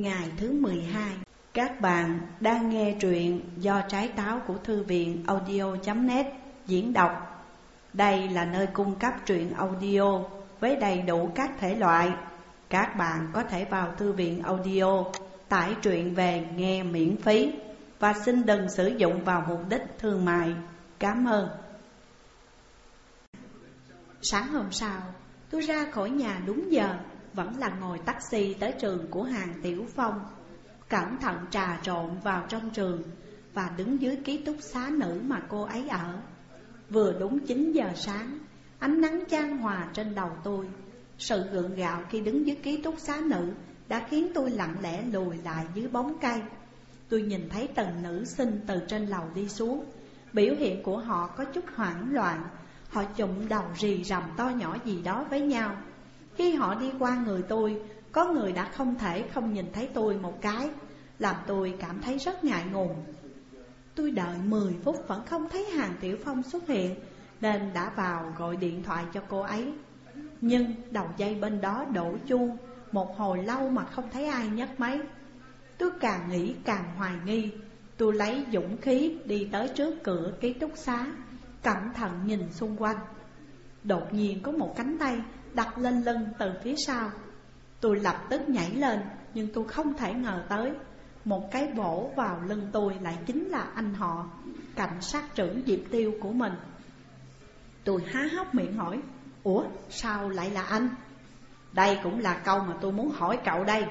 Ngày thứ 12 Các bạn đang nghe truyện do trái táo của thư viện audio.net diễn đọc. Đây là nơi cung cấp truyện audio với đầy đủ các thể loại. Các bạn có thể vào thư viện audio tải truyện về nghe miễn phí Và xin đừng sử dụng vào mục đích thương mại. Cảm ơn. Sáng hôm sau, tôi ra khỏi nhà đúng giờ vẫn là ngồi taxi tới trường của hàng Tiểu Phong. Cẩn thận trà trộn vào trong trường Và đứng dưới ký túc xá nữ mà cô ấy ở. Vừa đúng 9 giờ sáng, Ánh nắng chan hòa trên đầu tôi. Sự gượng gạo khi đứng dưới ký túc xá nữ Đã khiến tôi lặng lẽ lùi lại dưới bóng cây. Tôi nhìn thấy từng nữ sinh từ trên lầu đi xuống. Biểu hiện của họ có chút hoảng loạn. Họ chụm đầu rì rầm to nhỏ gì đó với nhau khi họ đi qua người tôi, Có người đã không thể không nhìn thấy tôi một cái, Làm tôi cảm thấy rất ngại ngùng. Tôi đợi 10 phút vẫn không thấy hàng Tiểu Phong xuất hiện, Nên đã vào gọi điện thoại cho cô ấy. Nhưng đầu dây bên đó đổ chuông, Một hồi lâu mà không thấy ai nhấc máy. Tôi càng nghĩ càng hoài nghi. Tôi lấy dũng khí đi tới trước cửa ký túc xá, Cẩn thận nhìn xung quanh. Đột nhiên có một cánh tay đặt lên lưng từ phía sau. Tôi lập tức nhảy lên, nhưng tôi không thể ngờ tới. Một cái bổ vào lưng tôi lại chính là anh họ, Cảnh sát trưởng Diệp Tiêu của mình. Tôi há hốc miệng hỏi, Ủa, sao lại là anh? Đây cũng là câu mà tôi muốn hỏi cậu đây.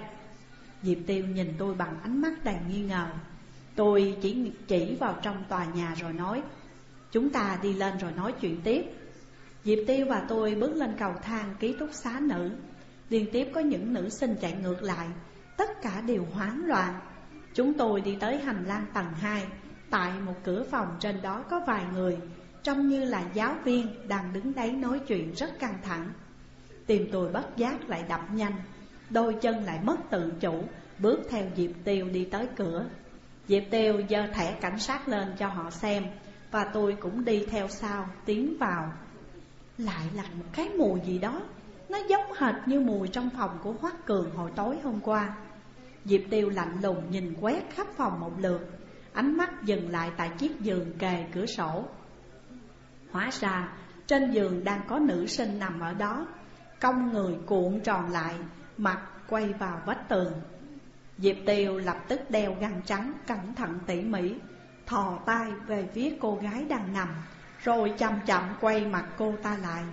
Diệp Tiêu nhìn tôi bằng ánh mắt đầy nghi ngờ. Tôi chỉ chỉ vào trong tòa nhà rồi nói, Chúng ta đi lên rồi nói chuyện tiếp. Diệp Tiêu và tôi bước lên cầu thang ký túc xá nữ. Liên tiếp có những nữ sinh chạy ngược lại. Tất cả đều hoảng loạn. Chúng tôi đi tới hành lang tầng 2 Tại một cửa phòng trên đó có vài người, Trông như là giáo viên đang đứng đấy nói chuyện rất căng thẳng. Tìm tôi bất giác lại đập nhanh. Đôi chân lại mất tự chủ, Bước theo Diệp Tiêu đi tới cửa. Diệp Tiêu giơ thẻ cảnh sát lên cho họ xem, Và tôi cũng đi theo sau, tiến vào lại là một cái mùi gì đó. Nó giống hệt như mùi trong phòng của hoắc Cường hồi tối hôm qua. Diệp Tiêu lạnh lùng nhìn quét khắp phòng một lượt, Ánh mắt dừng lại tại chiếc giường kề cửa sổ. Hóa ra, trên giường đang có nữ sinh nằm ở đó. Cong người cuộn tròn lại, Mặt quay vào vách tường. Diệp Tiêu lập tức đeo găng trắng cẩn thận tỉ mỉ, Thò tay về phía cô gái đang nằm rồi chậm chậm quay mặt cô ta lại.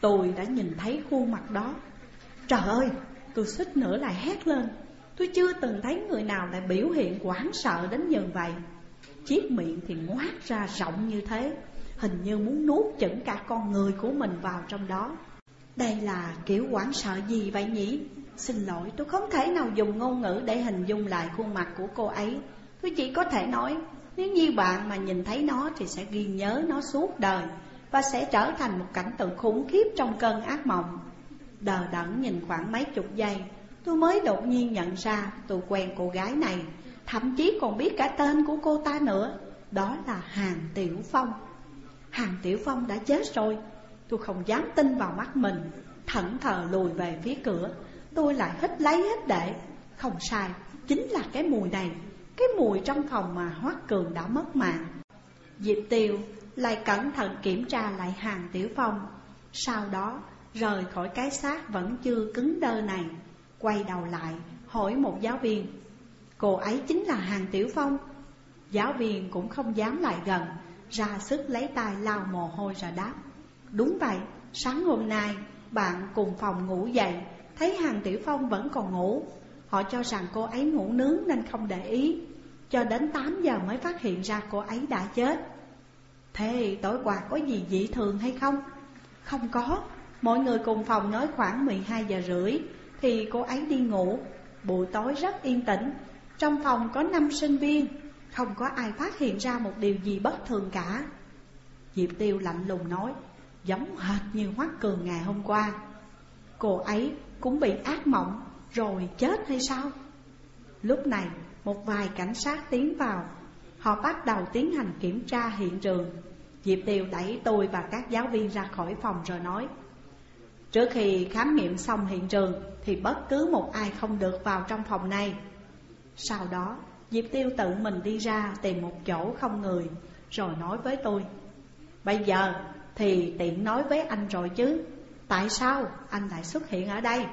Tôi đã nhìn thấy khuôn mặt đó. Trời ơi, tôi suýt nữa lại hét lên. Tôi chưa từng thấy người nào lại biểu hiện hoảng sợ đến như vậy. Chiếc miệng thì ngoác ra rộng như thế Hình như muốn nuốt chửng cả con người của mình vào trong đó. Đây là kiểu hoảng sợ gì vậy nhỉ? Xin lỗi tôi không thể nào dùng ngôn ngữ để hình dung lại khuôn mặt của cô ấy. Tôi chỉ có thể nói nếu như bạn mà nhìn thấy nó thì sẽ ghi nhớ nó suốt đời Và sẽ trở thành một cảnh tượng khủng khiếp trong cơn ác mộng. Đờ đẫn nhìn khoảng mấy chục giây Tôi mới đột nhiên nhận ra tôi quen cô gái này. Thậm chí còn biết cả tên của cô ta nữa Đó là Hàng Tiểu Phong. Hàng Tiểu Phong đã chết rồi. Tôi không dám tin vào mắt mình. Thẫn thờ lùi về phía cửa Tôi lại hít lấy hít để. Không sai, chính là cái mùi này cái mùi trong phòng mà Hoắc Cường đã mất mạng. Diệp Tiêu lại cẩn thận kiểm tra lại hàng Tiểu Phong. Sau đó rời khỏi cái xác vẫn chưa cứng đơ này Quay đầu lại hỏi một giáo viên. Cô ấy chính là hàng Tiểu Phong. Giáo viên cũng không dám lại gần Ra sức lấy tay lau mồ hôi ra đáp. Đúng vậy, sáng hôm nay bạn cùng phòng ngủ dậy Thấy hàng Tiểu Phong vẫn còn ngủ. Họ cho rằng cô ấy ngủ nướng nên không để ý. Cho đến 8 giờ mới phát hiện ra cô ấy đã chết. Thế tối qua có gì dị thường hay không? Không có. Mọi người cùng phòng nói khoảng 12 giờ rưỡi Thì cô ấy đi ngủ. Buổi tối rất yên tĩnh. Trong phòng có 5 sinh viên. Không có ai phát hiện ra một điều gì bất thường cả. Diệp Tiêu lạnh lùng nói, Giống hệt như Hoắc Cường ngày hôm qua. Cô ấy cũng bị ác mộng rồi chết hay sao? Lúc này, một vài cảnh sát tiến vào. Họ bắt đầu tiến hành kiểm tra hiện trường. Diệp Tiêu đẩy tôi và các giáo viên ra khỏi phòng rồi nói, Trước khi khám nghiệm xong hiện trường, Thì bất cứ một ai không được vào trong phòng này. Sau đó, Diệp Tiêu tự mình đi ra tìm một chỗ không người, Rồi nói với tôi, Bây giờ thì tiện nói với anh rồi chứ. Tại sao anh lại xuất hiện ở đây?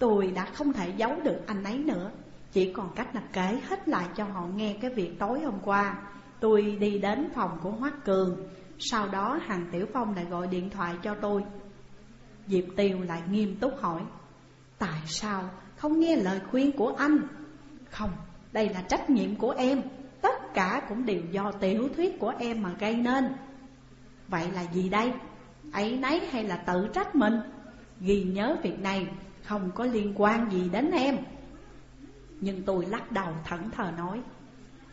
Tôi đã không thể giấu được anh ấy nữa. Chỉ còn cách là kể hết lại cho họ nghe cái việc tối hôm qua. Tôi đi đến phòng của Hoác Cường. Sau đó hằng Tiểu Phong lại gọi điện thoại cho tôi. Diệp Tiêu lại nghiêm túc hỏi Tại sao không nghe lời khuyên của anh? Không, đây là trách nhiệm của em. Tất cả cũng đều do tiểu thuyết của em mà gây nên. Vậy là gì đây? ấy nấy hay là tự trách mình? Ghi nhớ việc này không có liên quan gì đến em. Nhưng tôi lắc đầu thẫn thờ nói,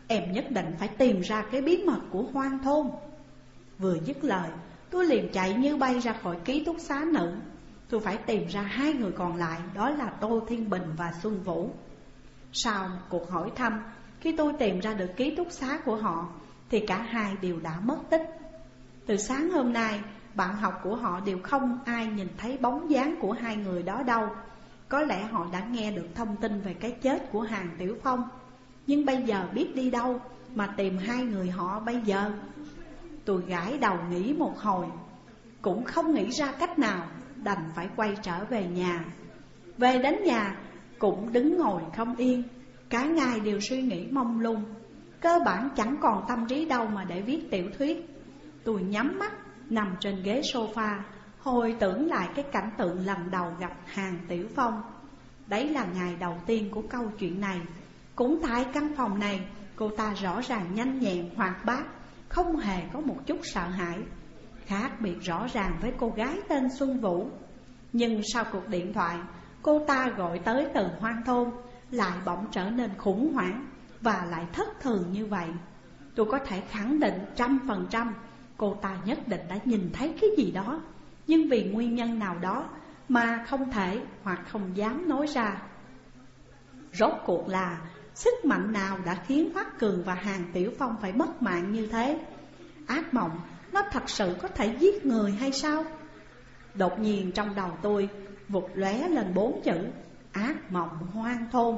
Em nhất định phải tìm ra cái bí mật của hoang thôn. Vừa dứt lời, Tôi liền chạy như bay ra khỏi ký túc xá nữ. Tôi phải tìm ra hai người còn lại, Đó là Tô Thiên Bình và Xuân Vũ. Sau một cuộc hỏi thăm, Khi tôi tìm ra được ký túc xá của họ, Thì cả hai đều đã mất tích. Từ sáng hôm nay bạn học của họ đều không ai nhìn thấy bóng dáng của hai người đó đâu. Có lẽ họ đã nghe được thông tin về cái chết của Hàng Tiểu Phong. Nhưng bây giờ biết đi đâu mà tìm hai người họ bây giờ? Tôi gãi đầu nghĩ một hồi. Cũng không nghĩ ra cách nào, Đành phải quay trở về nhà. Về đến nhà, Cũng đứng ngồi không yên. Cả ngày đều suy nghĩ mông lung. Cơ bản chẳng còn tâm trí đâu mà để viết tiểu thuyết. Tôi nhắm mắt Nằm trên ghế sofa Hồi tưởng lại cái cảnh tượng lần đầu gặp Hàng Tiểu Phong. Đấy là ngày đầu tiên của câu chuyện này. Cũng tại căn phòng này Cô ta rõ ràng nhanh nhẹn, hoạt bát Không hề có một chút sợ hãi. Khác biệt rõ ràng với cô gái tên Xuân Vũ. Nhưng sau cuộc điện thoại Cô ta gọi tới từ hoang thôn Lại bỗng trở nên khủng hoảng Và lại thất thường như vậy. Tôi có thể khẳng định trăm phần trăm Cô ta nhất định đã nhìn thấy cái gì đó. Nhưng vì nguyên nhân nào đó Mà không thể hoặc không dám nói ra. Rốt cuộc là Sức mạnh nào đã khiến Hoác Cường và Hàng Tiểu Phong phải mất mạng như thế? Ác mộng, Nó thật sự có thể giết người hay sao? Đột nhiên trong đầu tôi Vụt lóe lên bốn chữ, Ác mộng hoang thôn.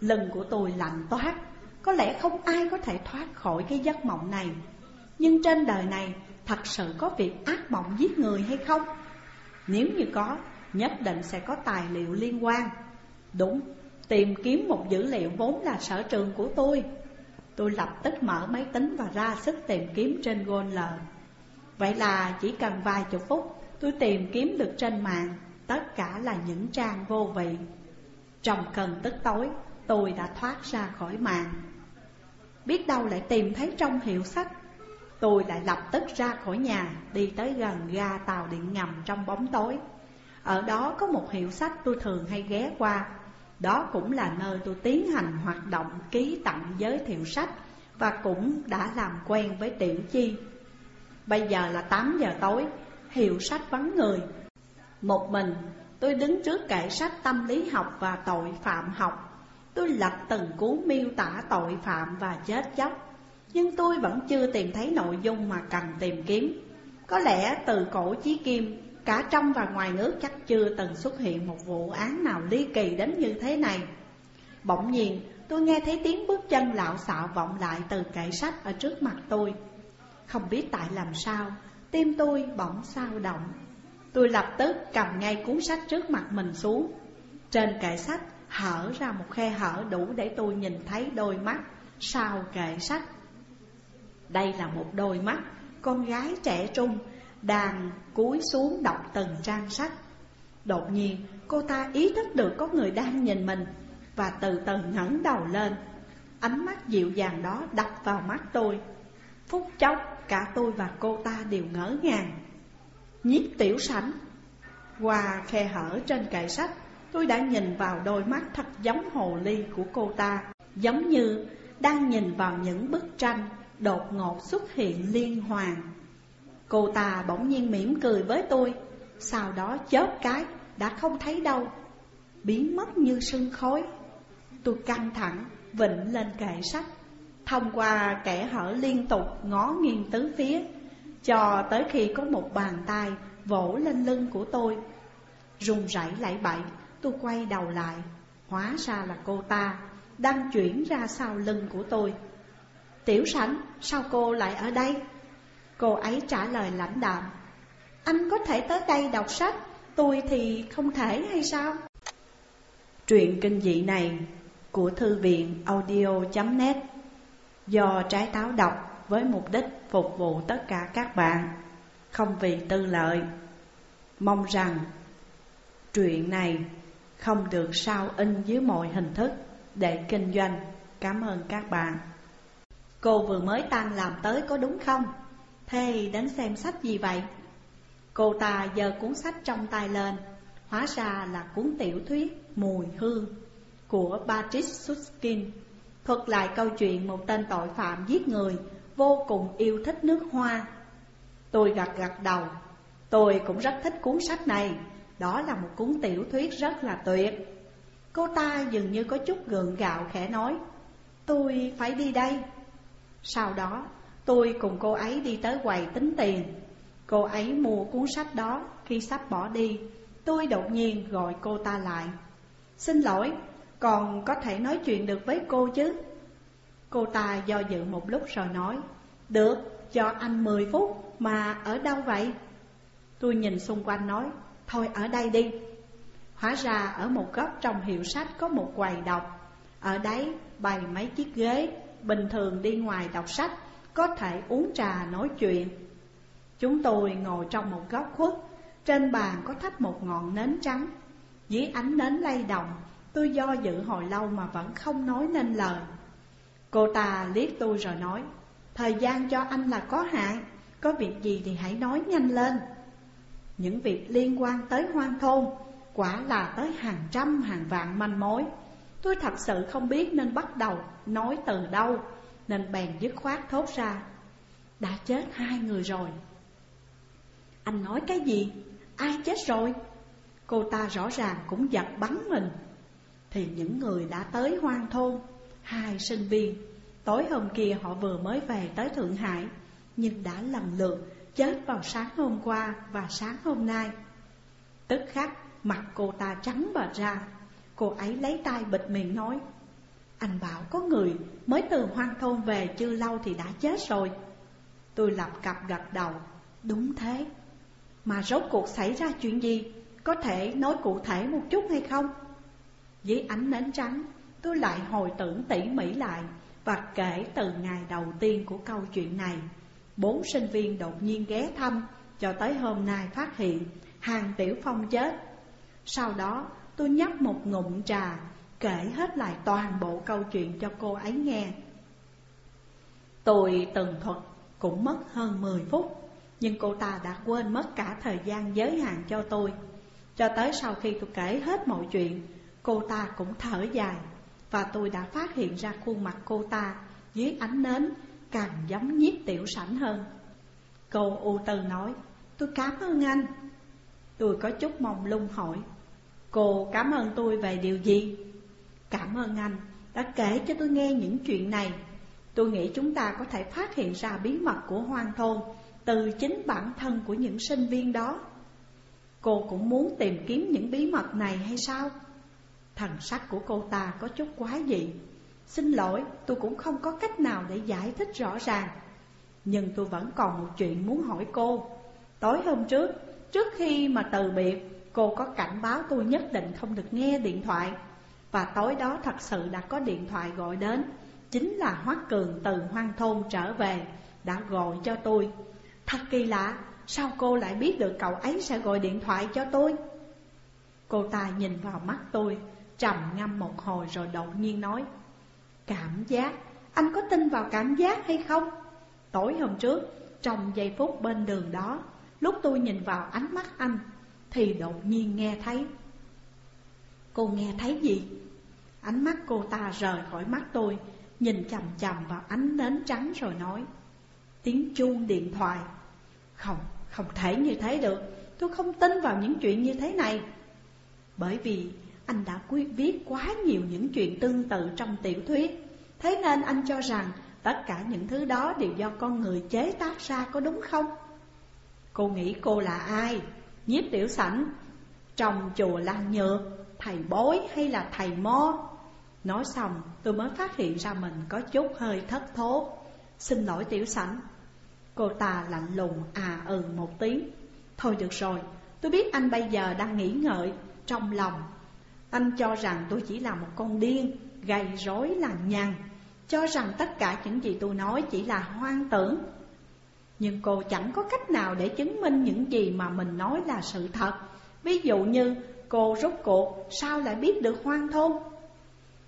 Lưng của tôi lạnh toát, Có lẽ không ai có thể thoát khỏi cái giấc mộng này. Nhưng trên đời này, Thật sự có việc ác mộng giết người hay không? Nếu như có, Nhất định sẽ có tài liệu liên quan. Đúng, Tìm kiếm một dữ liệu vốn là sở trường của tôi. Tôi lập tức mở máy tính và ra sức tìm kiếm trên Google. Vậy là chỉ cần vài chục phút, Tôi tìm kiếm được trên mạng Tất cả là những trang vô vị. Trong cần tức tối, Tôi đã thoát ra khỏi mạng. Biết đâu lại tìm thấy trong hiệu sách Tôi lại lập tức ra khỏi nhà Đi tới gần ga tàu điện ngầm trong bóng tối. Ở đó có một hiệu sách tôi thường hay ghé qua. Đó cũng là nơi tôi tiến hành hoạt động ký tặng giới thiệu sách Và cũng đã làm quen với Tiểu Chi. Bây giờ là 8 giờ tối, hiệu sách vắng người. Một mình tôi đứng trước kệ sách tâm lý học và tội phạm học. Tôi lật từng cuốn miêu tả tội phạm và chết chóc. Nhưng tôi vẫn chưa tìm thấy nội dung mà cần tìm kiếm. Có lẽ từ cổ chí kim Cả trong và ngoài nước chắc chưa từng xuất hiện một vụ án nào ly kỳ đến như thế này. Bỗng nhiên tôi nghe thấy tiếng bước chân lạo xạo vọng lại từ kệ sách ở trước mặt tôi. Không biết tại làm sao, tim tôi bỗng sao động. Tôi lập tức cầm ngay cuốn sách trước mặt mình xuống. Trên kệ sách hở ra một khe hở đủ để tôi nhìn thấy đôi mắt sau kệ sách. Đây là một đôi mắt, con gái trẻ trung, đang cúi xuống đọc từng trang sách. Đột nhiên, cô ta ý thức được có người đang nhìn mình Và từ từ ngẩng đầu lên. Ánh mắt dịu dàng đó đập vào mắt tôi. Phút chốc, cả tôi và cô ta đều ngỡ ngàng. Nhiếp tiểu sảnh. Qua khe hở trên kệ sách, Tôi đã nhìn vào đôi mắt thật giống hồ ly của cô ta, Giống như đang nhìn vào những bức tranh Đột ngột xuất hiện liên hoàn. Cô ta bỗng nhiên mỉm cười với tôi Sau đó chớp cái đã không thấy đâu. Biến mất như sương khói. Tôi căng thẳng vịnh lên kệ sách Thông qua kẻ hở liên tục ngó nghiêng tứ phía Cho tới khi có một bàn tay vỗ lên lưng của tôi. Rùng rẩy lẫy bậy, Tôi quay đầu lại Hóa ra là cô ta Đang chuyển ra sau lưng của tôi. Tiểu sảnh, Sao cô lại ở đây Cô ấy trả lời lãnh đạm, Anh có thể tới đây đọc sách, Tôi thì không thể hay sao Truyện kinh dị này Của thư viện audio.net Do trái táo đọc Với mục đích phục vụ tất cả các bạn, Không vì tư lợi Mong rằng Truyện này không được sao in dưới mọi hình thức để kinh doanh. Cảm ơn các bạn. Cô vừa mới tan làm tới có đúng không? Thế đến xem sách gì vậy? Cô ta giơ cuốn sách trong tay lên, hóa ra là cuốn tiểu thuyết Mùi Hương của Patrick Suskin, thuật lại câu chuyện một tên tội phạm giết người vô cùng yêu thích nước hoa. Tôi gật gật đầu, tôi cũng rất thích cuốn sách này, đó là một cuốn tiểu thuyết rất là tuyệt Cô ta dường như có chút gượng gạo khẽ nói Tôi phải đi đây sau đó tôi cùng cô ấy đi tới quầy tính tiền. Cô ấy mua cuốn sách đó Khi sắp bỏ đi. Tôi đột nhiên gọi cô ta lại. Xin lỗi, còn có thể nói chuyện được với cô chứ? Cô ta do dự một lúc rồi nói Được, cho anh 10 phút mà ở đâu vậy? Tôi nhìn xung quanh nói Thôi ở đây đi. Hóa ra ở một góc trong hiệu sách có một quầy đọc. Ở đấy bày mấy chiếc ghế. Bình thường đi ngoài đọc sách, Có thể uống trà nói chuyện. Chúng tôi ngồi trong một góc khuất, Trên bàn có thắp một ngọn nến trắng. Dưới ánh nến lay động, Tôi do dự hồi lâu mà vẫn không nói nên lời. Cô ta liếc tôi rồi nói, Thời gian cho anh là có hạn, Có việc gì thì hãy nói nhanh lên. Những việc liên quan tới hoang thôn, Quả là tới hàng trăm hàng vạn manh mối. Tôi thật sự không biết nên bắt đầu nói từ đâu, Nên bèn dứt khoát thốt ra, Đã chết hai người rồi Anh nói cái gì? Ai chết rồi? Cô ta rõ ràng cũng giật bắn mình Thì những người đã tới hoang thôn, Hai sinh viên, Tối hôm kia họ vừa mới về tới Thượng Hải, Nhưng đã lần lượt chết vào sáng hôm qua và sáng hôm nay Tức khắc, mặt cô ta trắng bệch ra Cô ấy lấy tay bịt miệng nói, Anh bảo có người mới từ hoang thôn về chưa lâu thì đã chết rồi. Tôi lập cặp gật đầu, Đúng thế. Mà rốt cuộc xảy ra chuyện gì? Có thể nói cụ thể một chút hay không? Dưới ánh nến trắng, Tôi lại hồi tưởng tỉ mỉ lại Và kể từ ngày đầu tiên của câu chuyện này. Bốn sinh viên đột nhiên ghé thăm, Cho tới hôm nay phát hiện Hàng Tiểu Phong chết. Sau đó tôi nhấp một ngụm trà, Kể hết lại toàn bộ câu chuyện cho cô ấy nghe. Tôi từng thuật cũng mất hơn 10 phút, Nhưng cô ta đã quên mất cả thời gian giới hạn cho tôi. Cho tới sau khi tôi kể hết mọi chuyện, Cô ta cũng thở dài, Và tôi đã phát hiện ra khuôn mặt cô ta dưới ánh nến càng giống nhiếp tiểu sảnh hơn. Cô u tư nói, Tôi cảm ơn anh. Tôi có chút mong lung hỏi Cô cảm ơn tôi về điều gì? Cảm ơn anh đã kể cho tôi nghe những chuyện này. Tôi nghĩ chúng ta có thể phát hiện ra bí mật của hoang thôn Từ chính bản thân của những sinh viên đó. Cô cũng muốn tìm kiếm những bí mật này hay sao? Thần sắc của cô ta có chút quá dị. Xin lỗi, tôi cũng không có cách nào để giải thích rõ ràng. Nhưng tôi vẫn còn một chuyện muốn hỏi cô. Tối hôm trước, trước khi mà từ biệt Cô có cảnh báo tôi nhất định không được nghe điện thoại. Và tối đó thật sự đã có điện thoại gọi đến. Chính là Hoác Cường từ hoang thôn trở về Đã gọi cho tôi. Thật kỳ lạ, sao cô lại biết được cậu ấy sẽ gọi điện thoại cho tôi? Cô ta nhìn vào mắt tôi Trầm ngâm một hồi rồi đột nhiên nói Cảm giác, anh có tin vào cảm giác hay không? Tối hôm trước, trong giây phút bên đường đó Lúc tôi nhìn vào ánh mắt anh thì đột nhiên nghe thấy Cô nghe thấy gì? Ánh mắt cô ta rời khỏi mắt tôi Nhìn chầm chầm vào ánh nến trắng rồi nói Tiếng chuông điện thoại Không, không thể như thế được Tôi không tin vào những chuyện như thế này Bởi vì anh đã quyết viết quá nhiều những chuyện tương tự trong tiểu thuyết Thế nên anh cho rằng tất cả những thứ đó đều do con người chế tác ra có đúng không? Cô nghĩ cô là ai? Nhiếp tiểu sảnh, Trong chùa Lan Nhược Thầy bối hay là thầy mo? Nói xong, tôi mới phát hiện ra mình có chút hơi thất thố. Xin lỗi tiểu sảnh. Cô ta lạnh lùng à ừ một tiếng. Thôi được rồi, Tôi biết anh bây giờ đang nghĩ ngợi Trong lòng. Anh cho rằng tôi chỉ là một con điên Gây rối lằng nhằng, Cho rằng tất cả những gì tôi nói chỉ là hoang tưởng. Nhưng cô chẳng có cách nào để chứng minh những gì mà mình nói là sự thật. Ví dụ như cô rốt cuộc sao lại biết được hoang thôn?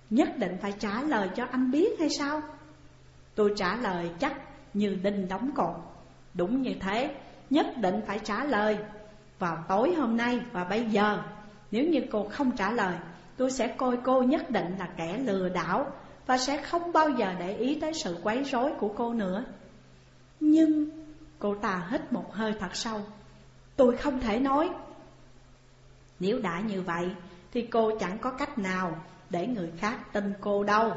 Nhất định phải trả lời cho anh biết hay sao? Tôi trả lời chắc như đinh đóng cột. Đúng như thế, nhất định phải trả lời. Vào tối hôm nay và bây giờ Nếu như cô không trả lời Tôi sẽ coi cô nhất định là kẻ lừa đảo Và sẽ không bao giờ để ý tới sự quấy rối của cô nữa. Nhưng cô ta hít một hơi thật sâu. Tôi không thể nói. Nếu đã như vậy Thì cô chẳng có cách nào để người khác tin cô đâu.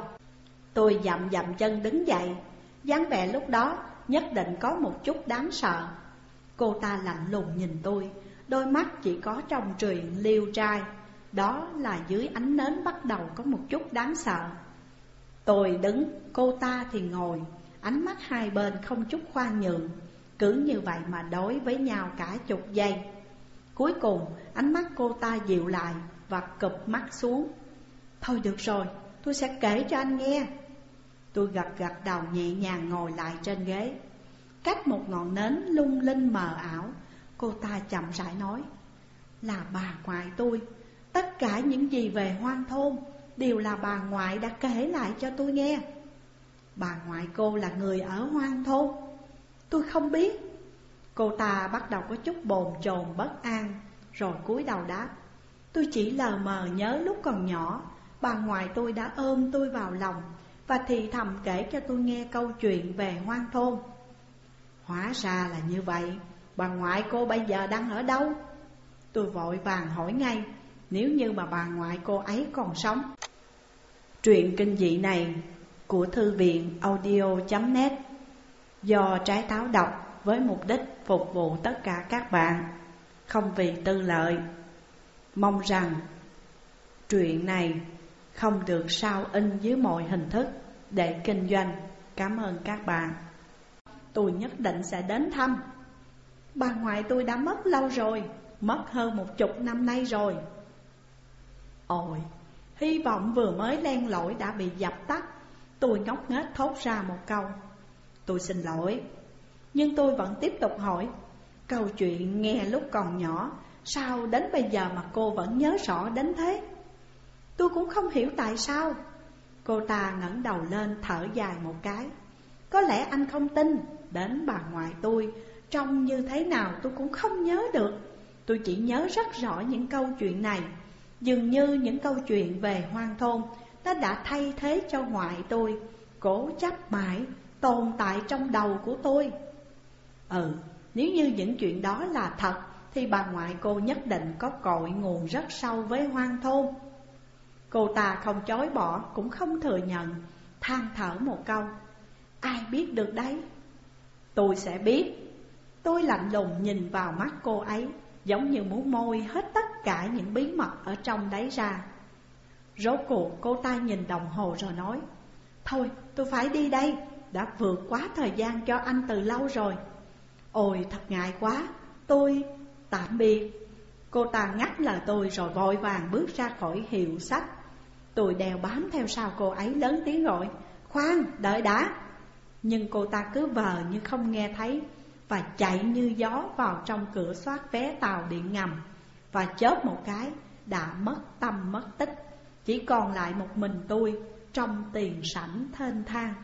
Tôi dậm dậm chân đứng dậy. Dáng vẻ lúc đó nhất định có một chút đáng sợ. Cô ta lạnh lùng nhìn tôi. Đôi mắt chỉ có trong truyền liêu trai. Đó là dưới ánh nến bắt đầu có một chút đáng sợ. Tôi đứng, cô ta thì ngồi. Ánh mắt hai bên không chút khoan nhượng. Cứ như vậy mà đối với nhau cả chục giây. Cuối cùng ánh mắt cô ta dịu lại và cụp mắt xuống. Thôi được rồi, tôi sẽ kể cho anh nghe. Tôi gật gật đầu nhẹ nhàng ngồi lại trên ghế. Cách một ngọn nến lung linh mờ ảo Cô ta chậm rãi nói Là bà ngoại tôi. Tất cả những gì về hoang thôn Đều là bà ngoại đã kể lại cho tôi nghe. Bà ngoại cô là người ở hoang thôn. Tôi không biết. Cô ta bắt đầu có chút bồn chồn bất an, Rồi cúi đầu đáp. Tôi chỉ lờ mờ nhớ lúc còn nhỏ, Bà ngoại tôi đã ôm tôi vào lòng Và thì thầm kể cho tôi nghe câu chuyện về hoang thôn. Hóa ra là như vậy. Bà ngoại cô bây giờ đang ở đâu? Tôi vội vàng hỏi ngay, Nếu như mà bà ngoại cô ấy còn sống. Truyện kinh dị này của thư viện audio.net Do trái táo độc với mục đích phục vụ tất cả các bạn Không vì tư lợi Mong rằng truyện này không được sao in dưới mọi hình thức để kinh doanh. Cảm ơn các bạn. Tôi nhất định sẽ đến thăm. Bà ngoại tôi đã mất lâu rồi, mất hơn một chục năm nay rồi. Ôi, hy vọng vừa mới len lỏi đã bị dập tắt. Tôi ngốc nghếch thốt ra một câu. Tôi xin lỗi, nhưng tôi vẫn tiếp tục hỏi. Câu chuyện nghe lúc còn nhỏ, sao đến bây giờ mà cô vẫn nhớ rõ đến thế? Tôi cũng không hiểu tại sao. Cô ta ngẩng đầu lên thở dài một cái. Có lẽ anh không tin Đến bà ngoại tôi Trông như thế nào tôi cũng không nhớ được. Tôi chỉ nhớ rất rõ những câu chuyện này. Dường như những câu chuyện về hoang thôn Nó đã thay thế cho ngoại tôi. Cố chấp mãi Tồn tại trong đầu của tôi. Ừ, nếu như những chuyện đó là thật Thì bà ngoại cô nhất định có cội nguồn rất sâu với hoang thôn. Cô ta không chối bỏ cũng không thừa nhận than thở một câu. Ai biết được đấy? Tôi sẽ biết. Tôi lạnh lùng nhìn vào mắt cô ấy Giống như muốn môi hết tất cả những bí mật ở trong đấy ra. Rốt cuộc cô ta nhìn đồng hồ rồi nói Thôi tôi phải đi đây. Đã vượt quá thời gian cho anh từ lâu rồi. Ôi thật ngại quá. Tôi tạm biệt. Cô ta ngắt lời tôi rồi vội vàng bước ra khỏi hiệu sách. Tôi đèo bám theo sau cô ấy lớn tiếng gọi Khoan, đợi đã. Nhưng cô ta cứ vờ như không nghe thấy Và chạy như gió vào trong cửa soát vé tàu điện ngầm Và chớp một cái đã mất tâm mất tích. Chỉ còn lại một mình tôi trong tiền sảnh thênh thang.